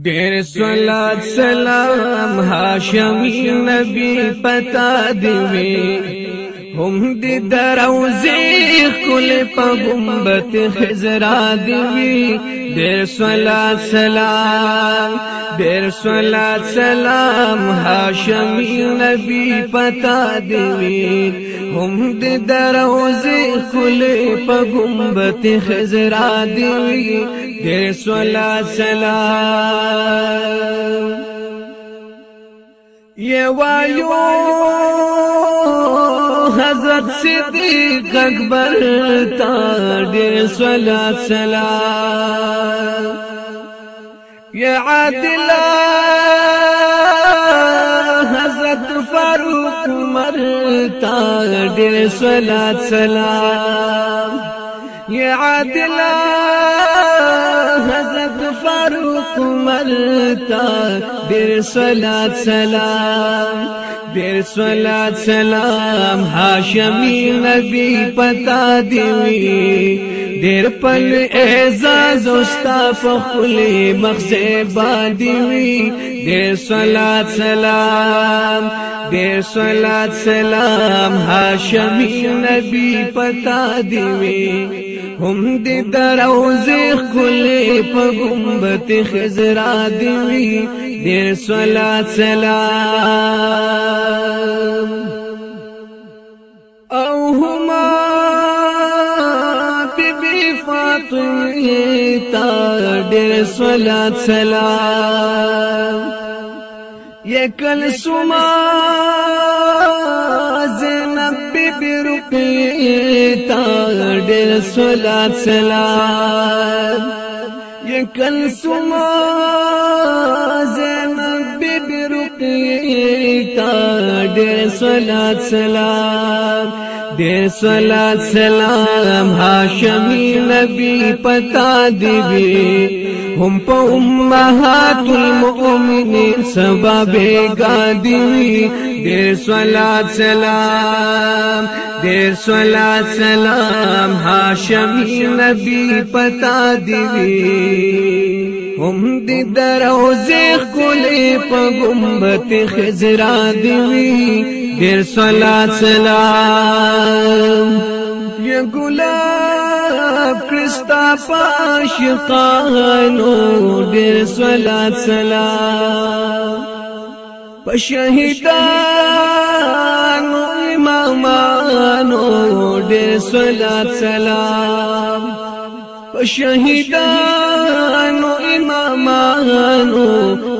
دیر سولاد سلام ہاشمی نبی پتا دیوی ہم دی دروزی کل پا گمبت خزرا دیوی دیر سولاد سلام، دیر سولاد سلام ہاشمی نبی پتا دیوی ہم دی دروزی کل پا گمبت خزرا دیوی دیر سولاد سلام یہ وایو حضرت صدیق اکبر تا دیر سولاد سلام یہ عادلہ حضرت فاروق عمر تا دیر سولاد سلام یہ عادلہ حضرت فاروق مرتا دیر سلاد سلام، دیر سلاد سلام، ہاشمی نبی پتا دیوی، دیر پل اعزاز استاف خلی مخصے بادیوی، دیر سلاد سلام، دیر سلاد سلام، ہاشمی نبی پتا دیوی۔ ہم دی دروزی خلی پا گمبت خزرا دیوی دیر سولاد سلام. او ہما بی بی فاطمی تا دیر سولاد سلام. یہ کل سما زینب بی بی رقی تا دیر سولاد سلام یہ کل سما زینب بی بی رقی تا دیر سولاد سلام دیر سولاد سلام ہاشمی نبی پتا دیوی۔ ہم پا امہات المؤمنین سبا بیگا دیوی۔ دیر سولاد سلام دیر سولاد سلام ہاشمی نبی پتا دیوی. ہم دی دروزی کلی پا گمبت خزرا دیوی. دیر سولاد سلام یہ گلاب کرستا پاش قانو دیر سولاد سلام په شهیدانو امامانو ډېر صلات سلام. په شهیدانو امامانو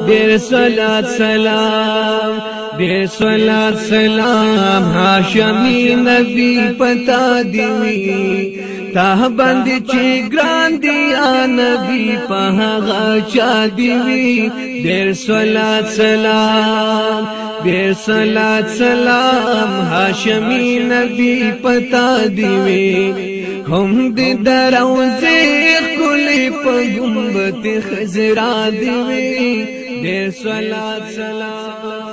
ډېر صلات سلام. بے صلا سلام هاشمی نبی پتا دیوی۔ تا بند چې ګران دی نبی په هغه چا دیوی۔ ډیر صلا سلام بے صلا سلام هاشمی نبی پتا دیوی۔ هم دې دروازه کلی په ګمبت خزرا دیوی۔ ډیر صلا سلام۔